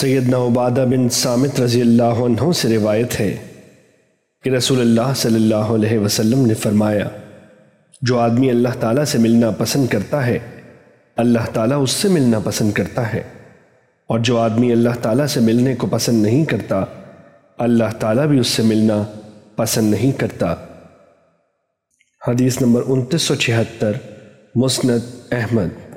سیدنا عبادہ بن سامت رضی اللہ عنہ سے روایت ہے کہ رسول اللہ صلی اللہ علیہ وسلم نے فرمایا، جو آدمی اللہ تعالیٰ سے ملنا پسند کرتا ہے، اللہ تعالیٰ اس سے ملنا پسند کرتا ہے۔ اور جو آدمی اللہ تعالیٰ سے ملنے کو پسند نہیں کرتا، اللہ تعالیٰ بھی اس سے ملنا پسند نہیں کرتا۔ حدیث نمبر انتیس سو چھہتر، مسند احمد۔